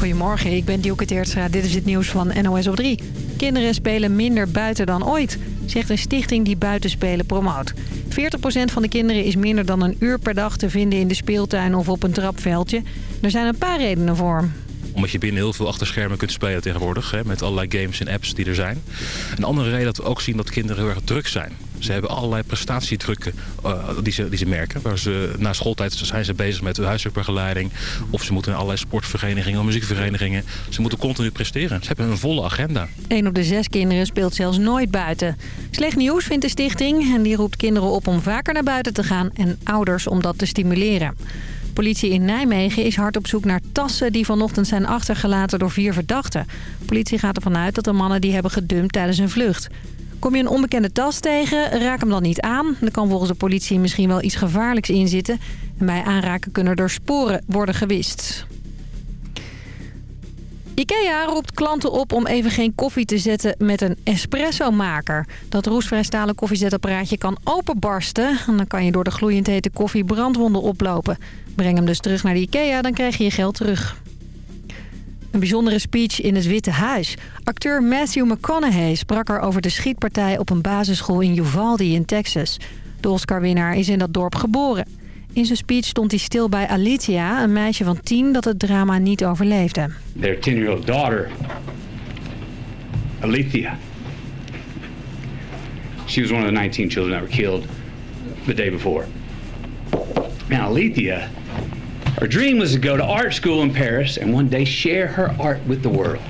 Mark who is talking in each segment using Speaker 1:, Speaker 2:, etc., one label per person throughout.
Speaker 1: Goedemorgen, ik ben Dielke Teertstra. Dit is het nieuws van NOS op 3. Kinderen spelen minder buiten dan ooit, zegt een stichting die buitenspelen promoot. 40% van de kinderen is minder dan een uur per dag te vinden in de speeltuin of op een trapveldje. Er zijn een paar redenen voor
Speaker 2: omdat je binnen heel veel achterschermen kunt spelen tegenwoordig. Hè, met allerlei games en apps die er zijn. Een andere reden dat we ook zien dat kinderen heel erg druk zijn. Ze hebben allerlei prestatiedrukken uh, die, ze, die ze merken. Waar ze, na schooltijd zijn ze bezig met huiswerkbegeleiding. Of ze moeten naar allerlei sportverenigingen of muziekverenigingen. Ze moeten continu presteren. Ze hebben een volle agenda.
Speaker 1: Een op de zes kinderen speelt zelfs nooit buiten. Slecht nieuws vindt de stichting. En die roept kinderen op om vaker naar buiten te gaan. En ouders om dat te stimuleren. Politie in Nijmegen is hard op zoek naar tassen die vanochtend zijn achtergelaten door vier verdachten. Politie gaat ervan uit dat de mannen die hebben gedumpt tijdens een vlucht. Kom je een onbekende tas tegen, raak hem dan niet aan. Er kan volgens de politie misschien wel iets gevaarlijks in zitten. En bij aanraken kunnen er sporen worden gewist. IKEA roept klanten op om even geen koffie te zetten met een espresso-maker. Dat roestvrij stalen koffiezetapparaatje kan openbarsten. En dan kan je door de gloeiend hete koffie brandwonden oplopen. Breng hem dus terug naar de IKEA, dan krijg je je geld terug. Een bijzondere speech in het Witte Huis. Acteur Matthew McConaughey sprak er over de schietpartij op een basisschool in Uvalde in Texas. De Oscar-winnaar is in dat dorp geboren. In zijn speech stond hij stil bij Alicia, een meisje van tien dat het drama niet overleefde.
Speaker 3: Their 10-year-old daughter, Alethea. She was one of the 19 children that were killed the day before. Now, Alethea, her dream was to go to art school in Paris and one day share her art with the world.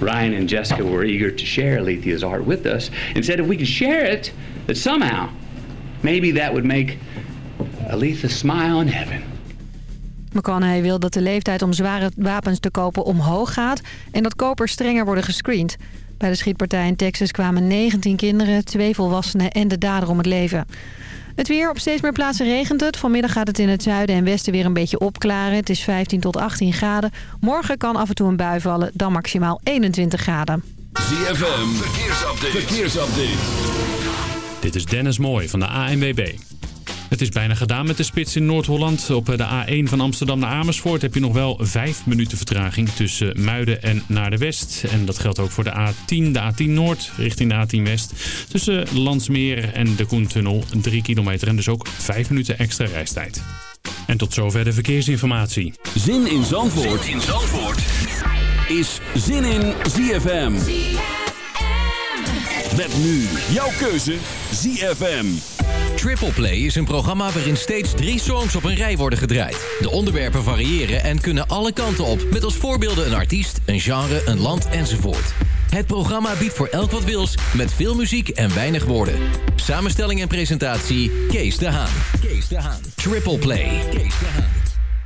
Speaker 3: Ryan and Jessica were eager to share Alethea's art with us and said if we could share it, that somehow, maybe that would make Aletha smile in heaven.
Speaker 1: McConaughey wil dat de leeftijd om zware wapens te kopen omhoog gaat... en dat kopers strenger worden gescreend. Bij de schietpartij in Texas kwamen 19 kinderen, twee volwassenen en de dader om het leven. Het weer, op steeds meer plaatsen regent het. Vanmiddag gaat het in het zuiden en westen weer een beetje opklaren. Het is 15 tot 18 graden. Morgen kan af en toe een bui vallen, dan maximaal 21 graden.
Speaker 4: ZFM, verkeersupdate. verkeersupdate. Dit is Dennis Mooij van de ANWB. Het is bijna gedaan met de spits in Noord-Holland. Op de A1 van Amsterdam naar Amersfoort heb je nog wel 5 minuten vertraging tussen Muiden en naar de West. En dat geldt ook voor de A10, de A10 Noord richting de A10 West. Tussen Landsmeer en de Koentunnel 3 kilometer en dus ook 5 minuten extra reistijd. En tot zover de verkeersinformatie.
Speaker 5: Zin in Zandvoort, zin in Zandvoort. is Zin in ZFM. ZFM. Met nu jouw keuze ZFM.
Speaker 6: Triple Play is een programma waarin steeds drie songs op een rij worden gedraaid. De onderwerpen variëren en kunnen alle kanten op, met als voorbeelden een artiest, een genre, een land enzovoort. Het programma biedt voor elk wat wils, met veel muziek en weinig woorden. Samenstelling en presentatie, Kees de Haan. Kees de Haan. Triple Play. Kees de Haan.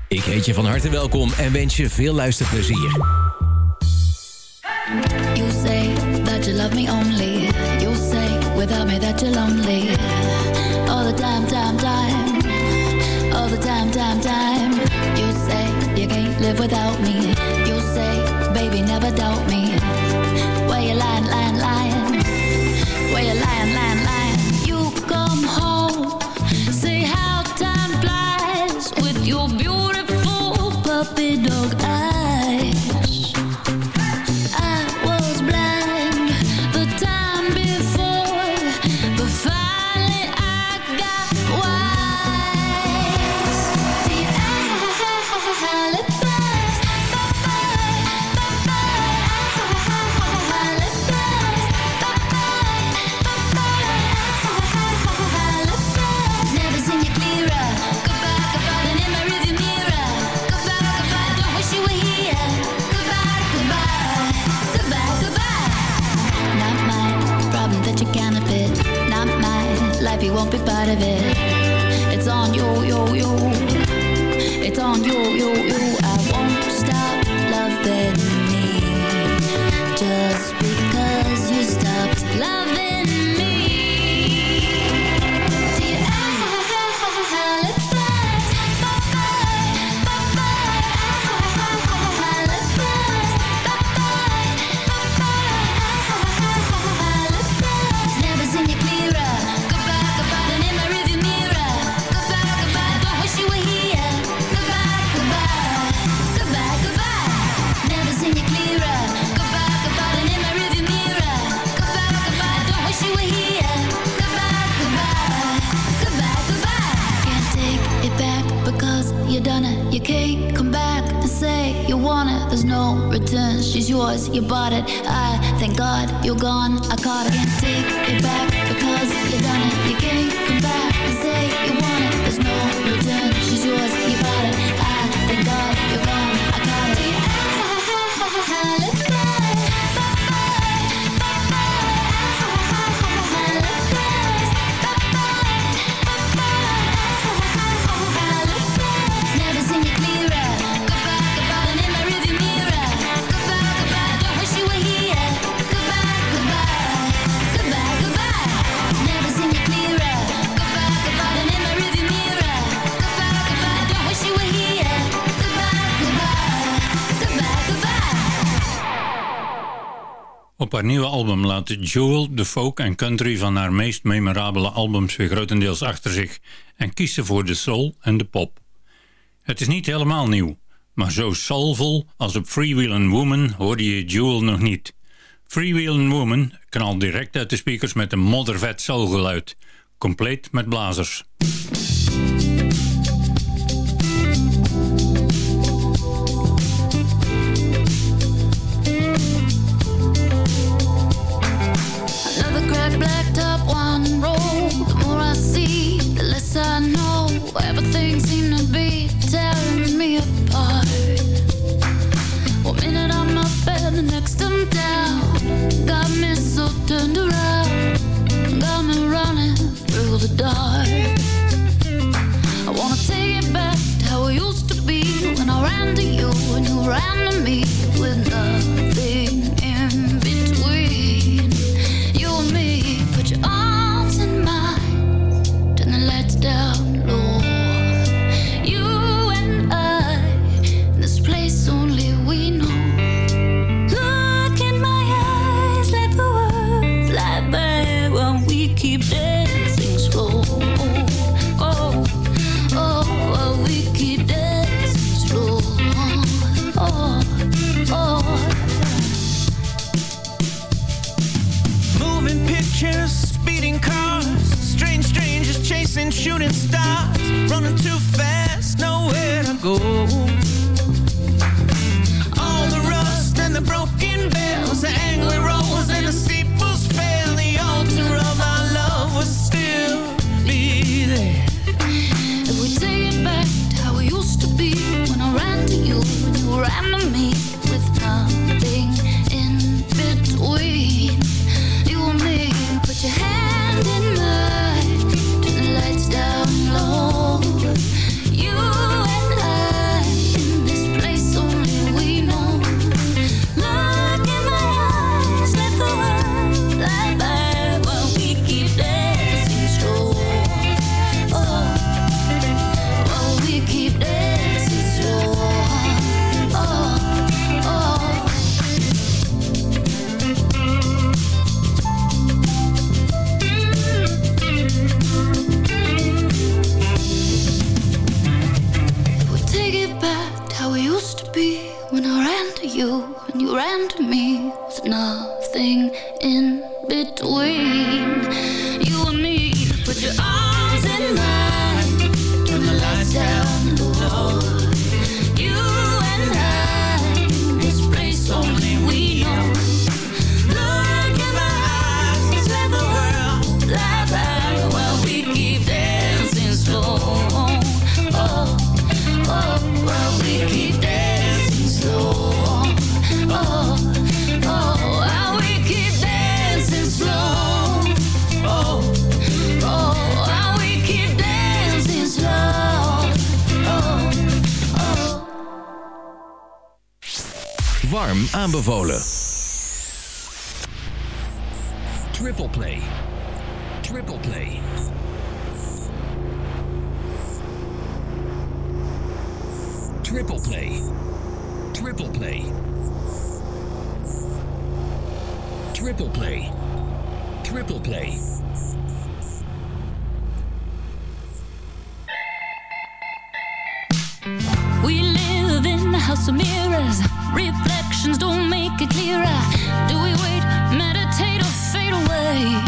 Speaker 6: Ik heet je van harte welkom en wens je veel luisterplezier. You say that you love me only. You say without me that you're lonely. All the time, time, time. All the time, time, time. You say you can't live without me. You say, baby, never doubt me. Where you lying, lying, lying? Where you lying, lying, lying? You come home, say how time flies with your beautiful puppy dog
Speaker 7: haar nieuwe album laat Jewel de folk en country van haar meest memorabele albums weer grotendeels achter zich en kiest ze voor de soul en de pop. Het is niet helemaal nieuw, maar zo soulvol als op Freewheelin' Woman hoorde je Jewel nog niet. Freewheelin' Woman knalt direct uit de speakers met een moddervet soulgeluid, compleet met blazers.
Speaker 8: I wanna take it back to how it used to be when I ran to you and you ran
Speaker 6: shooting stars, running too fast, nowhere to go. All the rust and the broken
Speaker 9: Aanbevolen. Triple play. Triple play. Triple play. Triple play. Triple play. Triple play.
Speaker 8: We live in a house of mirrors actions don't make it clearer. Do we wait, meditate, or fade away?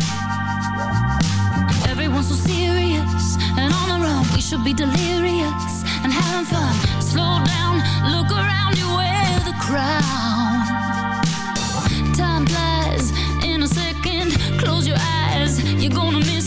Speaker 8: Everyone's so serious and on the run. We should be delirious and having fun. Slow
Speaker 6: down, look around you, wear the crown. Time flies in a second. Close your eyes, you're gonna miss.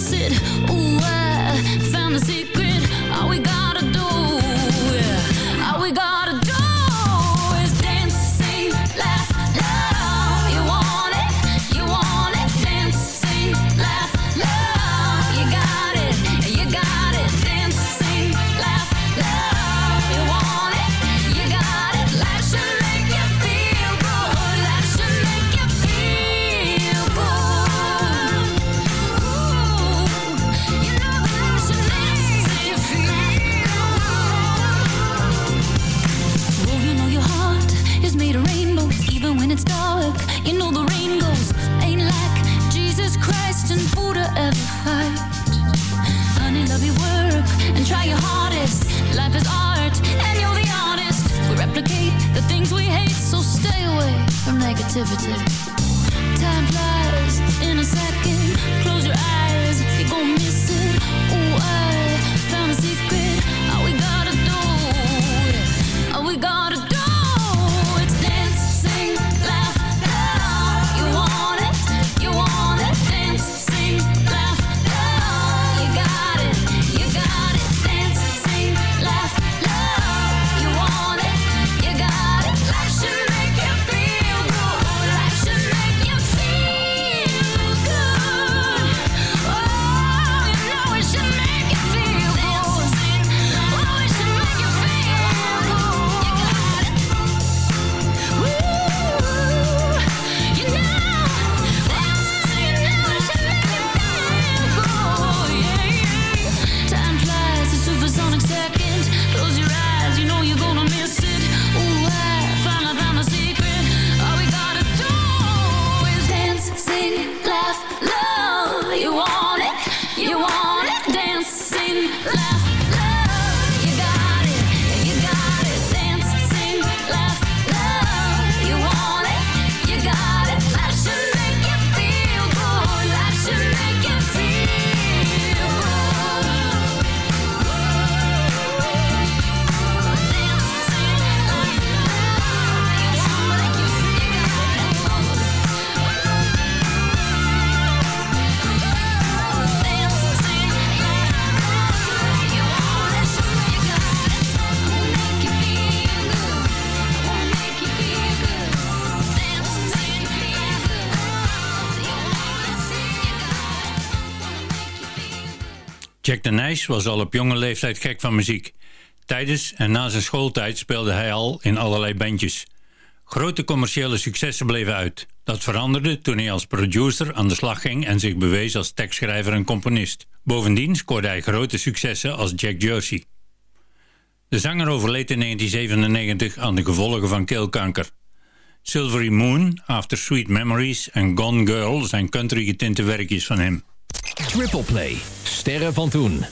Speaker 6: from negativity. Time flies in a second. Close your eyes.
Speaker 7: Jack de Nijs was al op jonge leeftijd gek van muziek. Tijdens en na zijn schooltijd speelde hij al in allerlei bandjes. Grote commerciële successen bleven uit. Dat veranderde toen hij als producer aan de slag ging en zich bewees als tekstschrijver en componist. Bovendien scoorde hij grote successen als Jack Jersey. De zanger overleed in 1997 aan de gevolgen van keelkanker. Silvery Moon, After Sweet Memories en Gone Girl zijn country getinte werkjes van hem.
Speaker 10: Triple Play. Sterren van toen.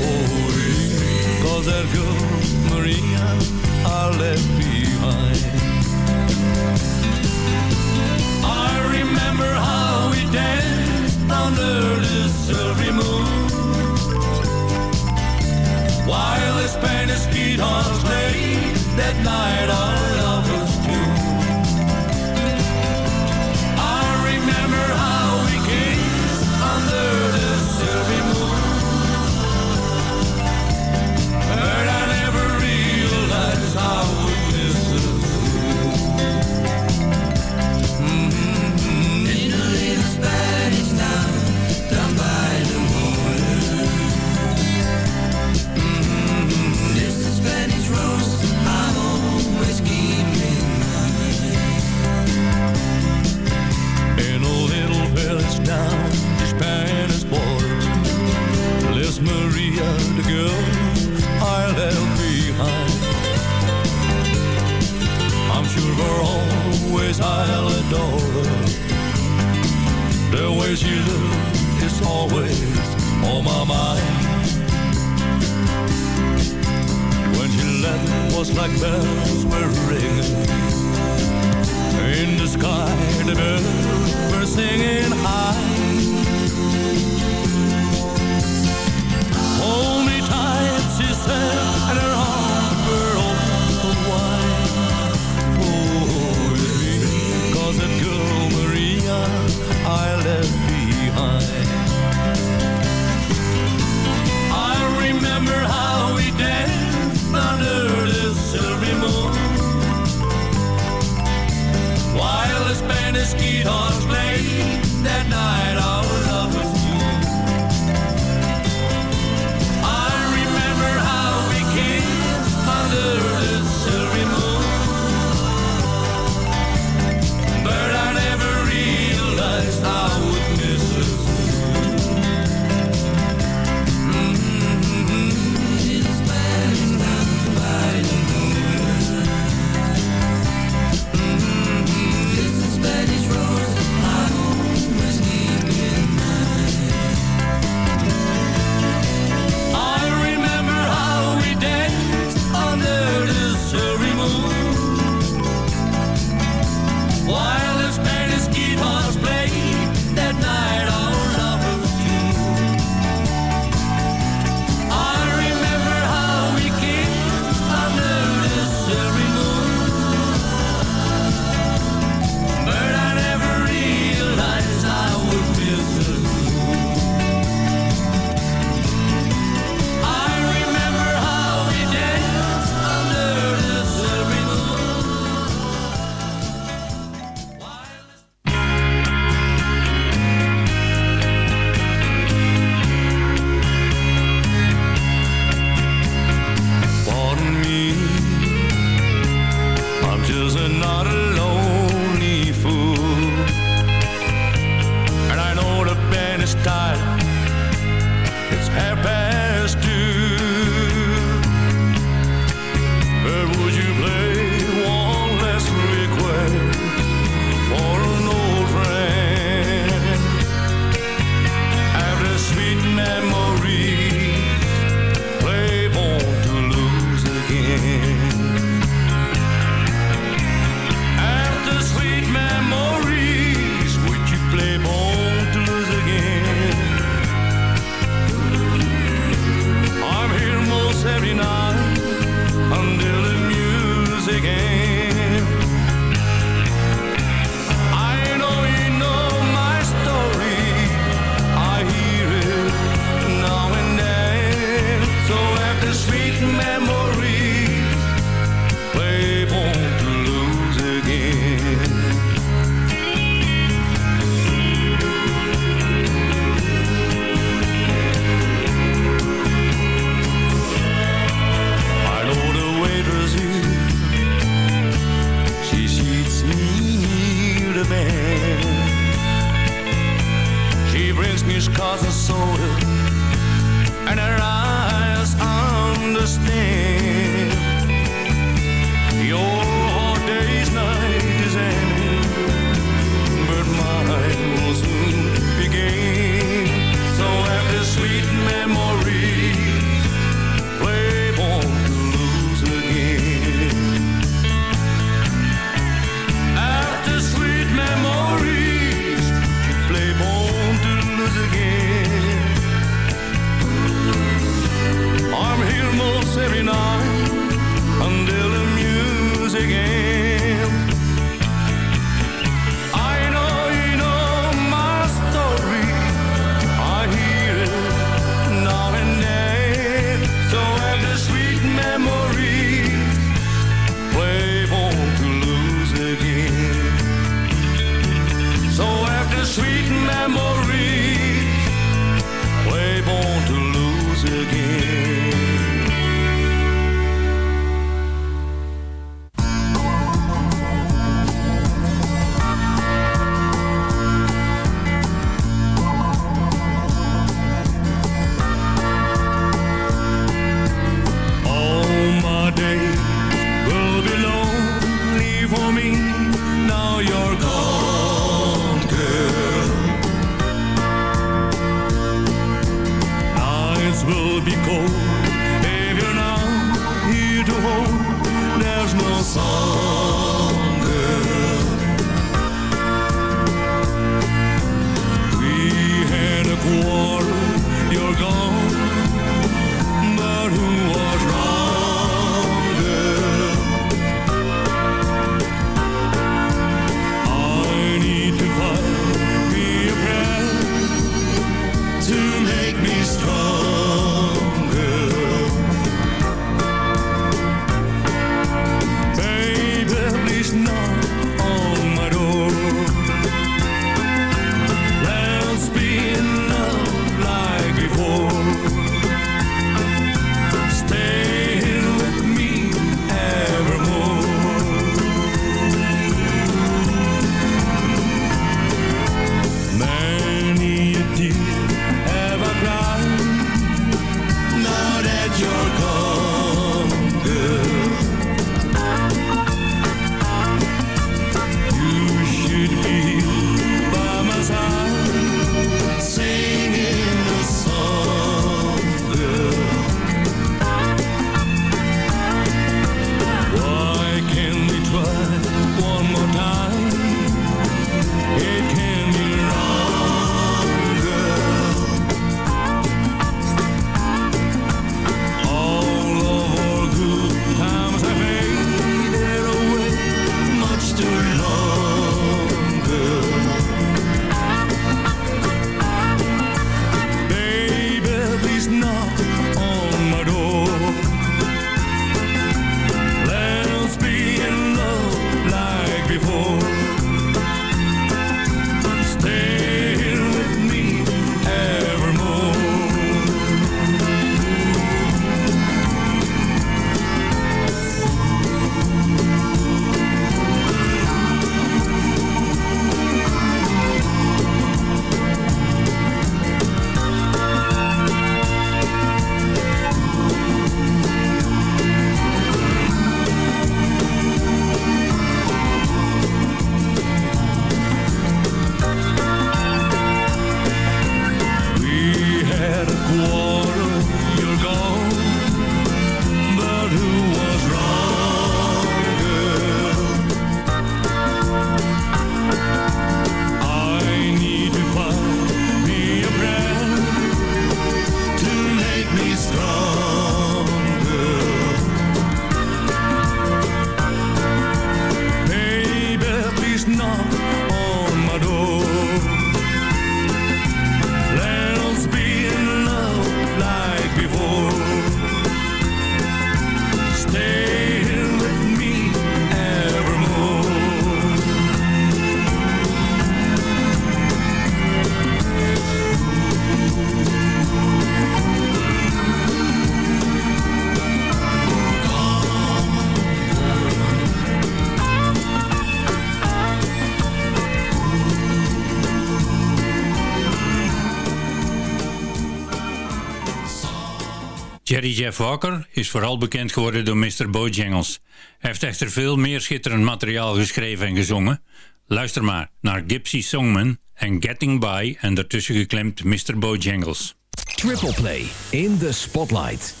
Speaker 7: Jerry Jeff Walker is vooral bekend geworden door Mr. Bojangles. Hij heeft echter veel meer schitterend materiaal geschreven en gezongen. Luister maar naar Gypsy Songman en Getting By en daartussen geklemd Mr. Bojangles.
Speaker 10: Triple Play in the Spotlight.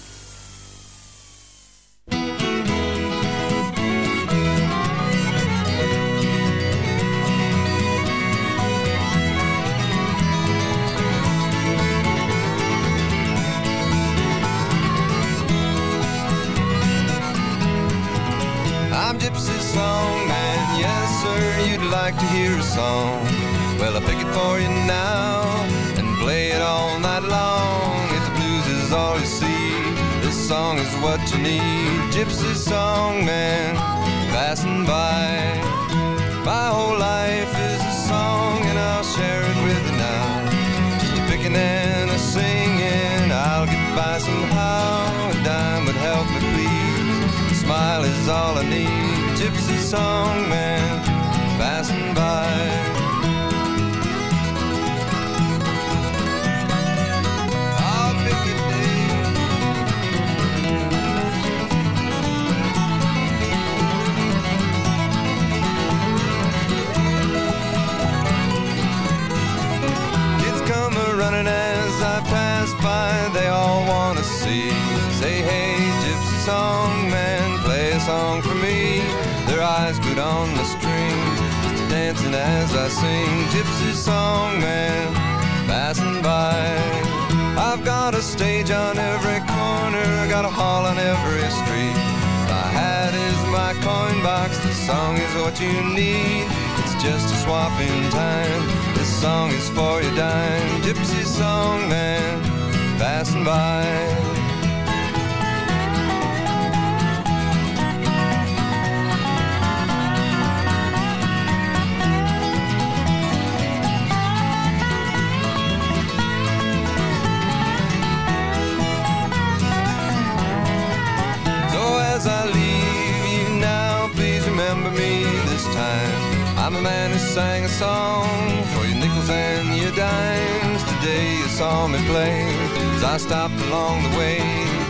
Speaker 11: Like to hear a song. Well, I pick it for you now and play it all night long. If the blues is all you see, this song is what you need. Gypsy Song Man, passing by. My whole life is a song and I'll share it with you now. Just a picking and a singing, I'll get by somehow. A dime would help me please. A smile is all I need. Gypsy song man, passing by. I'll pick a. Kids come running as I pass by, they all wanna see. Say, hey, gypsy song man, play a song for me. Their eyes glued on the dancing as I sing. Gypsy song man, passing by. I've got a stage on every corner, got a hall on every street. My hat is my coin box, the song is what you need. It's just a swap in time. This song is for your dime. Gypsy song man, passing by. Song for your nickels and your dimes. Today you saw me play as I stopped along the way.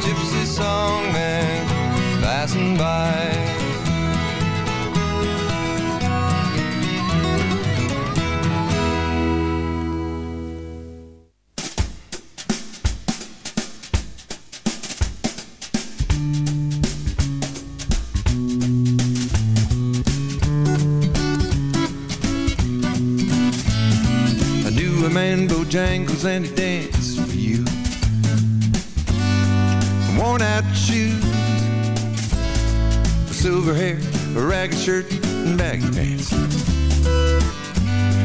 Speaker 11: Gypsy song man passing by. Bojangles and he danced for you. Worn out shoes, silver hair, a ragged shirt, and baggy pants.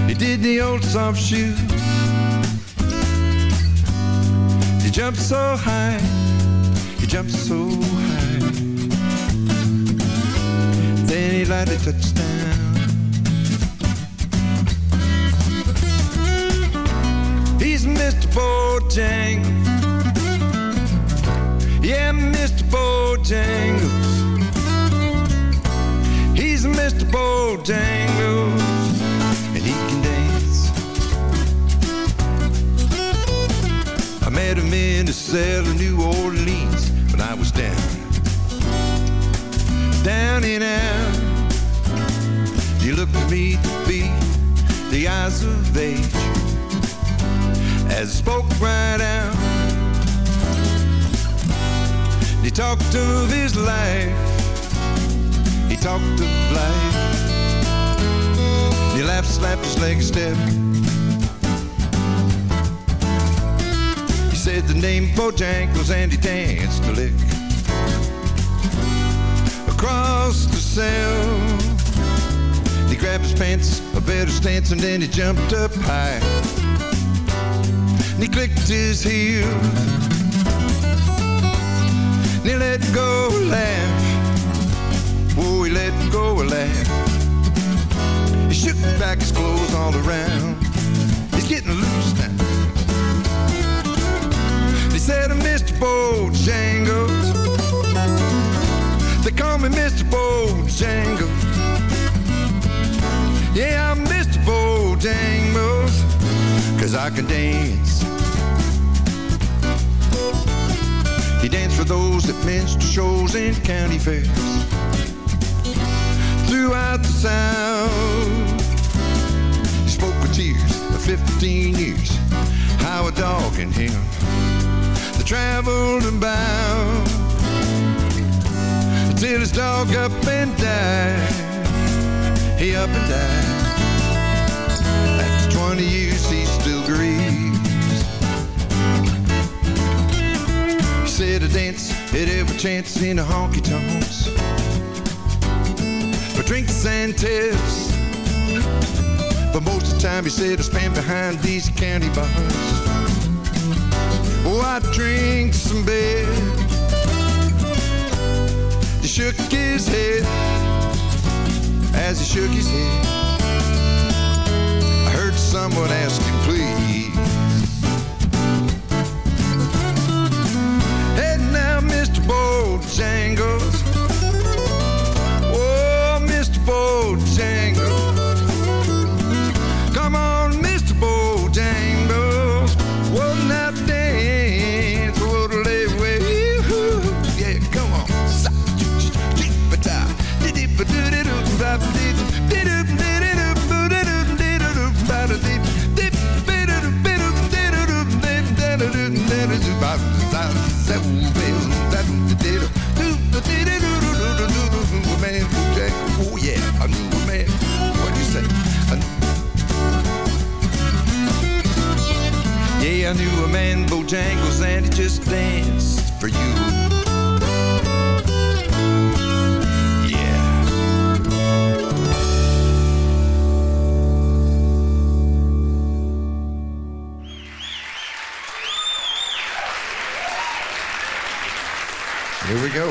Speaker 11: He did the old soft shoe. He jumped so high, he jumped so high. Then he lightly touched down. Bojangles. He's Mr. Bojangles. And he can dance. I met him in the cell of New Orleans when I was down. Down and out. Looked at me to be the eyes of age as spoke right out. Talked of his life. He talked of life. He laughed, slapped his leg, step. He said the name Bojangles and he danced a lick across the cell. He grabbed his pants, a better stance, and then he jumped up high and he clicked his heels. He let go a laugh. Oh, he let go a laugh. He shook back his clothes all around. He's getting loose now. He said, oh, Mr. Bojangles. They call me Mr. Bojangles. Yeah, I'm Mr. Bojangles. Cause I can dance.
Speaker 12: He danced for those at minstrel shows and county fairs. Throughout the South, he spoke with tears of 15 years. How a dog and him, they traveled and bound till his dog up and died. He up and died. Said a dance at every chance in the honky tonks. For drinks and tips. But most of the time, he said I spent behind these county bars. Oh, I drink some beer. He shook his head as he shook his head. I heard someone ask him, please. Bojangles, and he just danced for you. Here we go.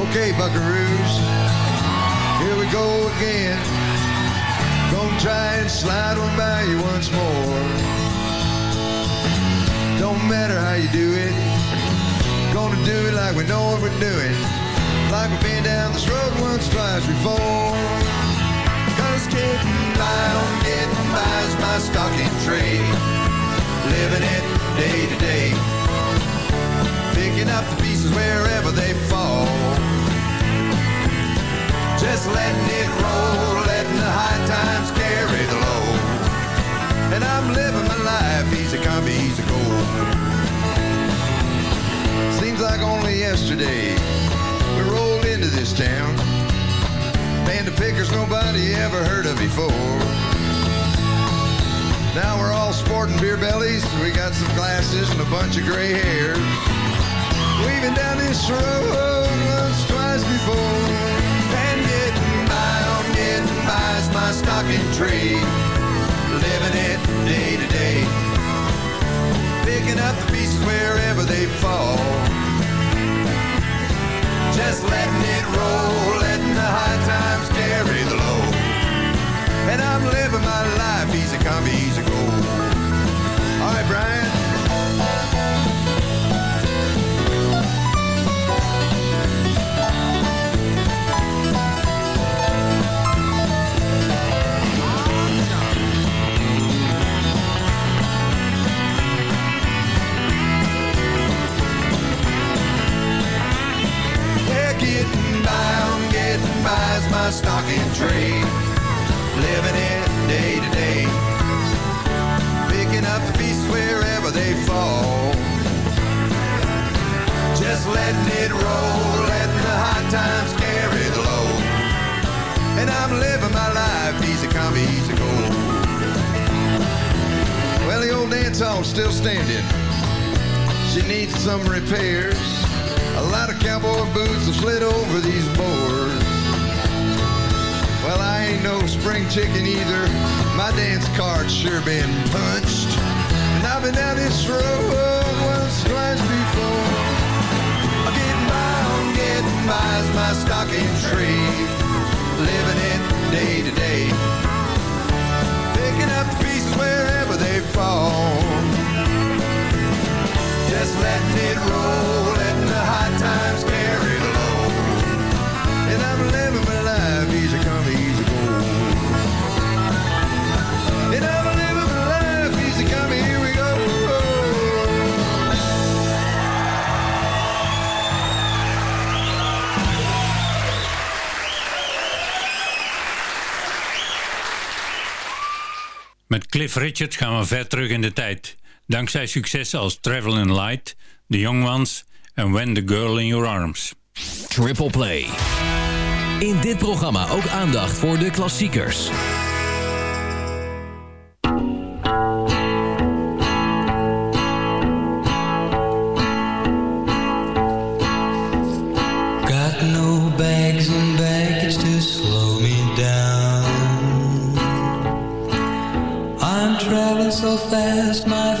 Speaker 12: Okay, buckaroos. Here we go again. Try and slide one by you once more. Don't matter how you do it. Gonna do it like we know what we're doing. Like we've been down this road once, twice before. Cause getting by on getting by is my stocking trade. Living it day to day. Picking up the pieces wherever they fall. Just letting it yesterday we rolled into this town. Band of pickers nobody ever heard of before. Now we're all sporting beer bellies. We got some glasses and a bunch of gray hairs. Weaving down this road once, twice before. And getting by on getting by is my stocking trade. Living it day to day. Picking up the pieces wherever they fall. Just letting it roll, letting the high times carry the low. And I'm living my life easy come, easy go. All right, Brian. My stocking trade. Living it day to day. Picking up the pieces wherever they fall. Just letting it roll, letting the high times carry the low. And I'm living my life easy come, easy go. Well, the old dance hall's still standing. She needs some repairs. A lot of cowboy boots have slid over these boards. Spring chicken either. My dance card's sure been punched. And I've been down this road once, twice before. I'm getting by on getting by is my stocking trade. Living it day to day. Picking up the pieces wherever they fall. Just letting it roll,
Speaker 7: Met Cliff Richard gaan we ver terug in de tijd. Dankzij successen als Travelin' Light, The Young Ones en When the Girl in Your Arms.
Speaker 9: Triple Play. In dit programma ook aandacht voor de klassiekers.
Speaker 13: so fast, my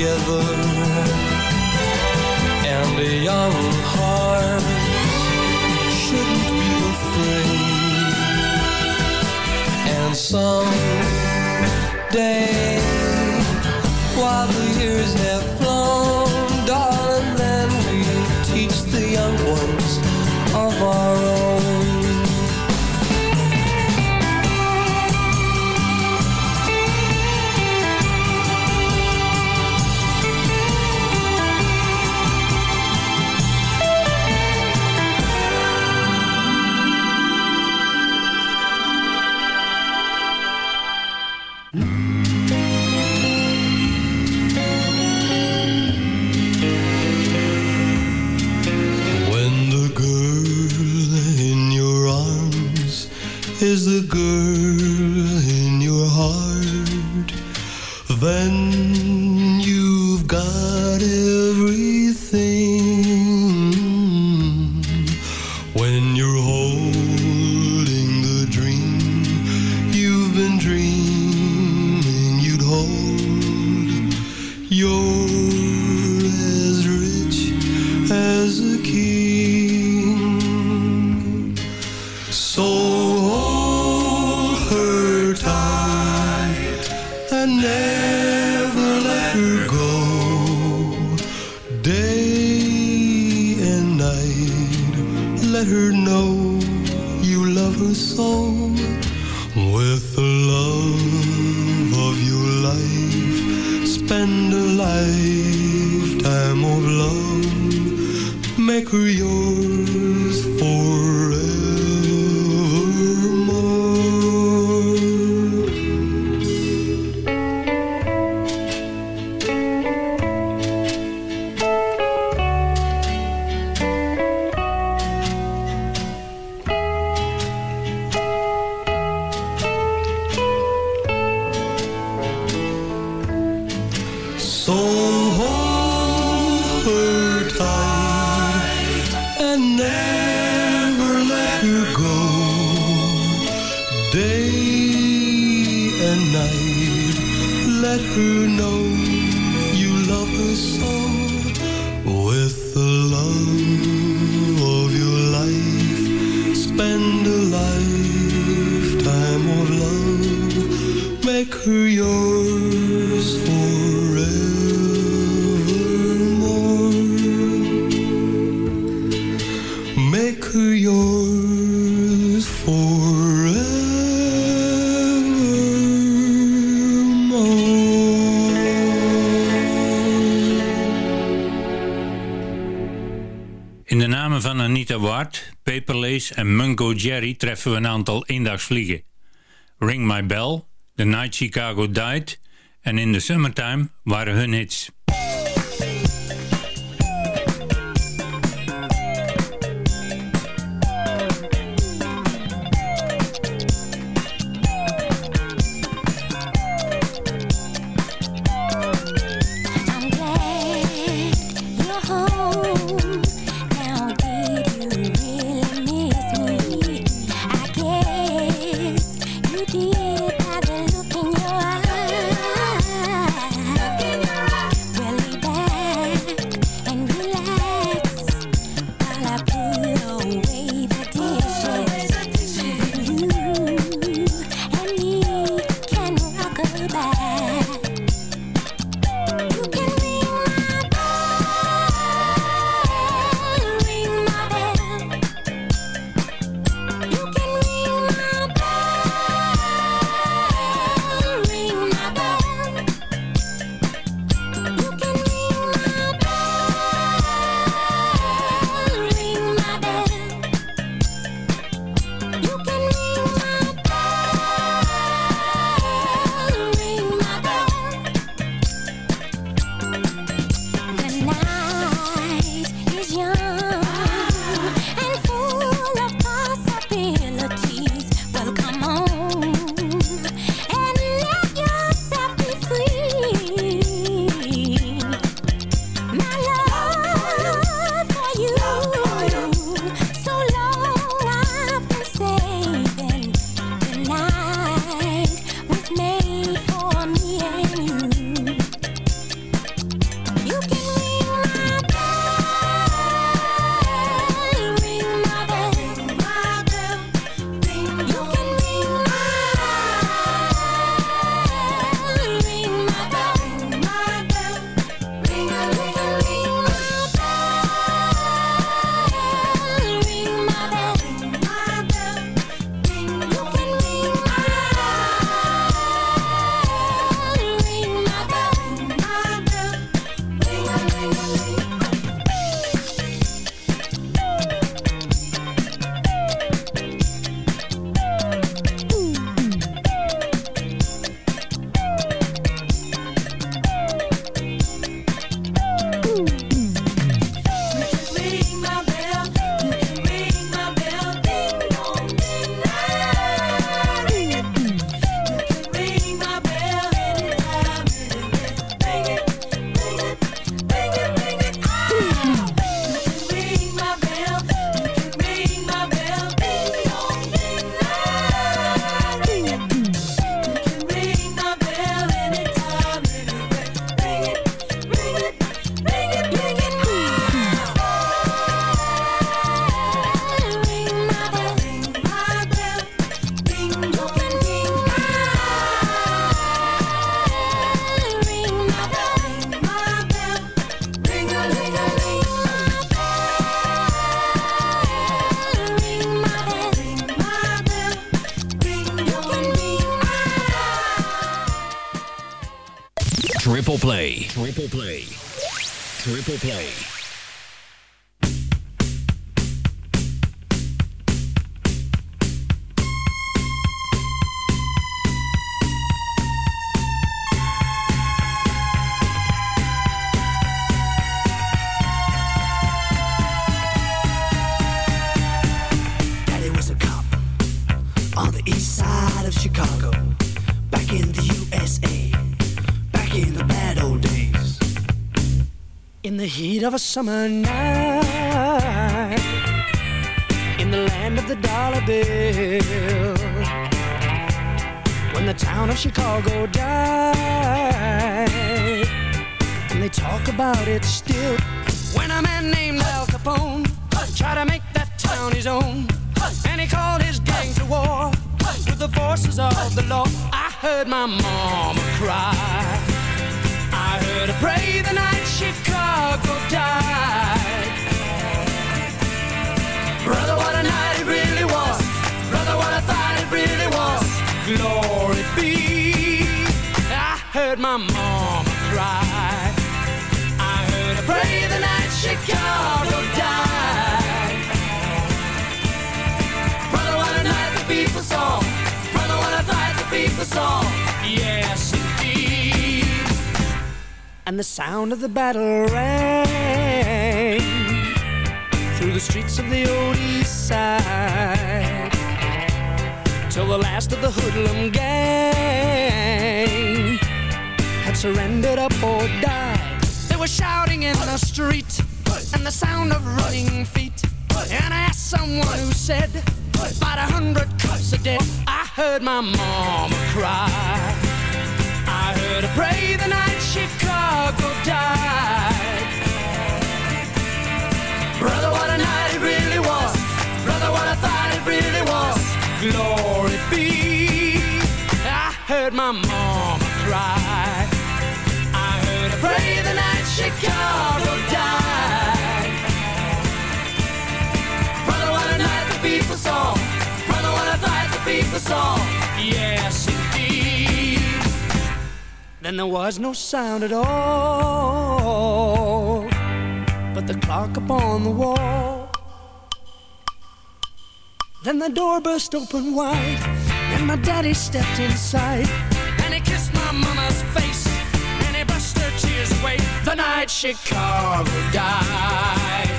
Speaker 13: together. And young and
Speaker 14: never let her go. Day and night, let her know you love her so. With the love of your life, spend a lifetime of love. Make her your
Speaker 15: Jerry treffen we een aantal eendagsvliegen. Ring My Bell, The Night Chicago Died en In the Summertime waren hun hits.
Speaker 16: Chicago, back in the USA, back in the bad old days. In the heat of a summer night, in the land of the dollar bill, when the town of Chicago died, and they talk about it still. When a man named Al Capone tried to make that town his own, and he called his gang to war with the forces of the law. I heard my mama cry. I heard her pray the night Chicago died. Brother, what a night it really was. Brother, what I thought it really was. Glory be. I heard my mama cry. I heard her pray the night Chicago died. Brother, what a night the people saw. Brother, what a night the people saw. Yes, indeed. And the sound of the battle rang through the streets of the old east side till the last of the hoodlum gang had surrendered up or died. They were shouting in the street and the sound of running feet. And I asked someone who said, about a hundred cups a day. I heard my mama cry. I heard her pray the night Chicago died. Brother, what a night it really was. Brother, what I thought it really was. Glory be. I heard my mama cry. I heard her pray the night Chicago died. People saw. Brother, what a night the people saw. Yes, indeed. Then there was no sound at all, but the clock upon the wall. Then the door burst open wide, and my daddy stepped inside, and he kissed my mama's face, and he brushed her tears away. The night Chicago died.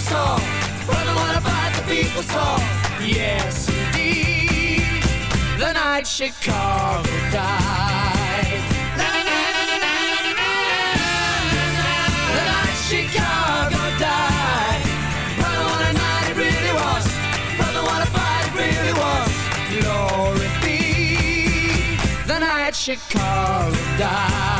Speaker 16: People saw. Brother, what a fight the people saw. Yes, indeed. The night Chicago died. The night Chicago died. Brother, it really was. Brother, fight it really was. Glory be. The night Chicago died.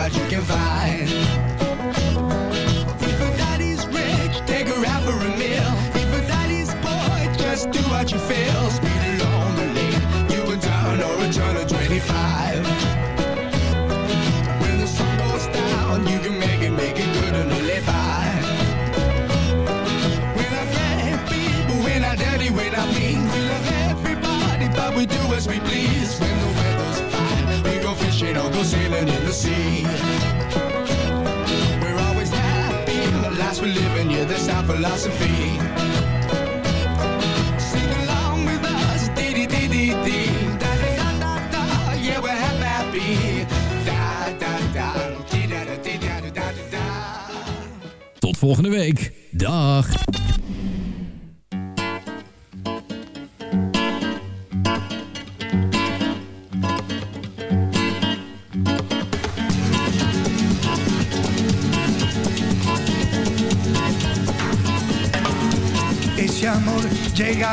Speaker 16: What
Speaker 14: you can find. If a daddy's rich, take her out for a meal. If a daddy's poor, just do what you feel. Speed along the lane, you a down or
Speaker 17: a turn of 25. When the sun goes down, you can make it, make it good and live by. We're not bad people, we're not dirty, we're not mean. We love everybody, but we do as we please. When or go sailing in the sea. We're always happy, the lives we live in, yeah, that's our philosophy. Sing along with us, dee dee dee dee dee, da da da da da, yeah, we're happy. Da da da, dee da da dee da da da da.
Speaker 10: Tot volgende week. Dag.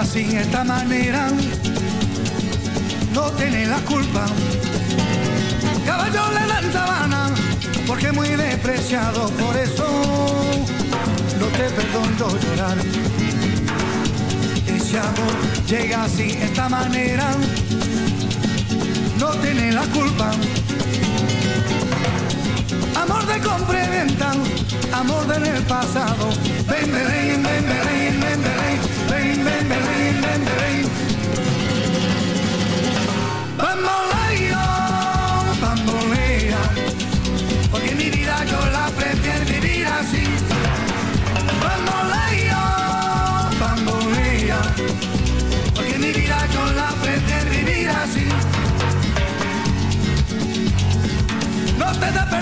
Speaker 18: así, esta manera, no tiene la culpa. Caballo le dan sabana, porque muy despreciado, por eso no te perdono llorar. Ese amor llega así, esta manera, no tiene la culpa. Amor de compra y venta, amor del pasado, ven, ven, ven, ven, ven.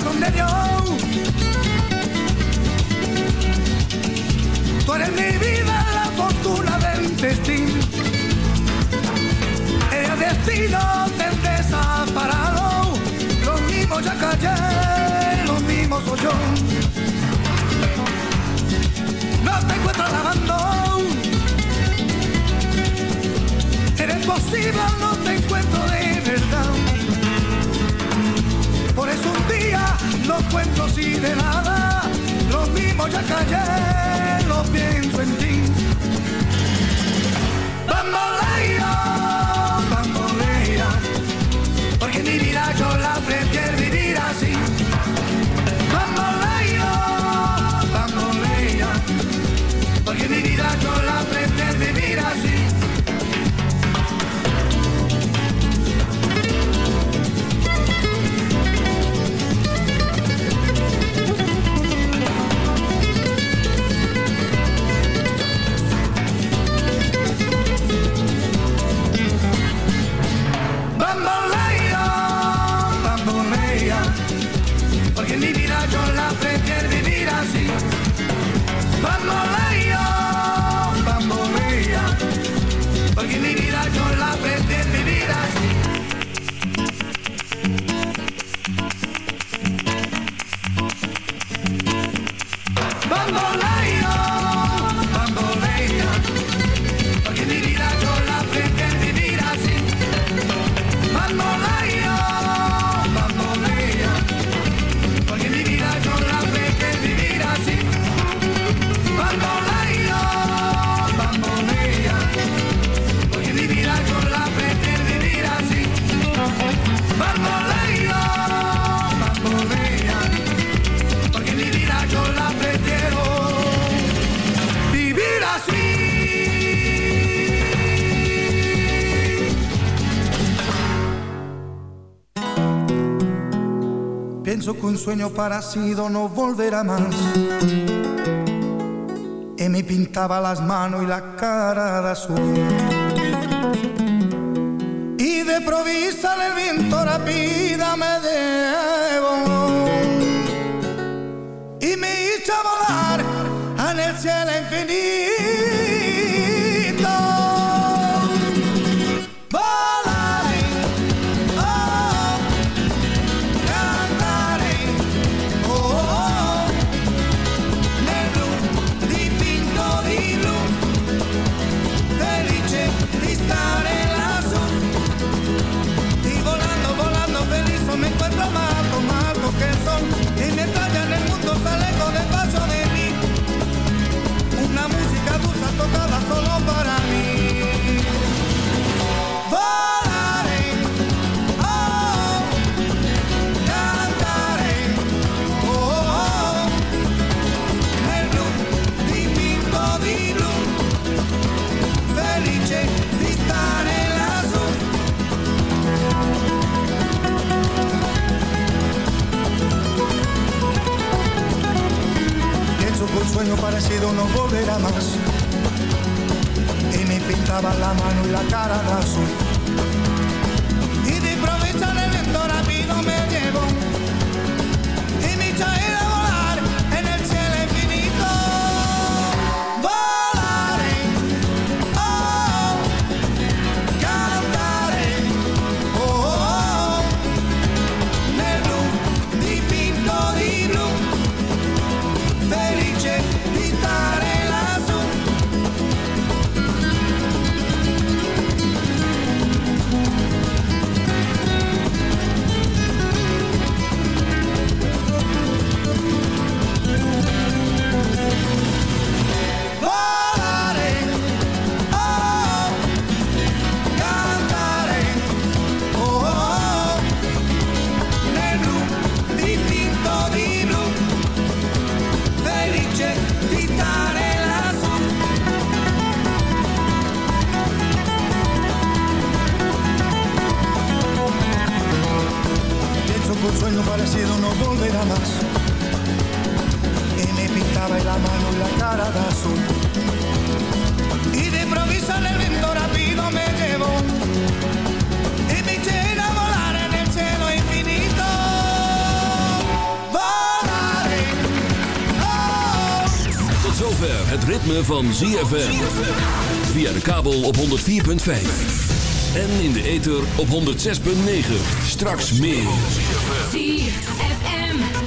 Speaker 18: Perdón de Dios. Tú eres mi vida, la fortuna del destino. El destino te desaparado. Los mismos ya callé, los mismos soy yo. No te encuentro lavando. Eres posible, no te encuentro de los cuentos y de nada, los mismo ya callé, lo pienso en ti. Vamos Bambaleo. Oh Pienso que un sueño parecido no volverá más. Y me pintaba las manos y la cara de azul. Y de provisa el viento rápida me llevó y me hizo volar en el cielo infinito. Sueño parecido no volverá más. Y me pintaba la mano y la cara de azul. Volverá más. Y me pintaba en la mano y la cara de azul. Y de improviso en el viento rápido me llevó. Y me eché a volar en el cielo infinito. Volaré.
Speaker 5: Tot zover het ritme van ZFM. Via de kabel op 104.5. En in de ether op 106.9. Straks meer.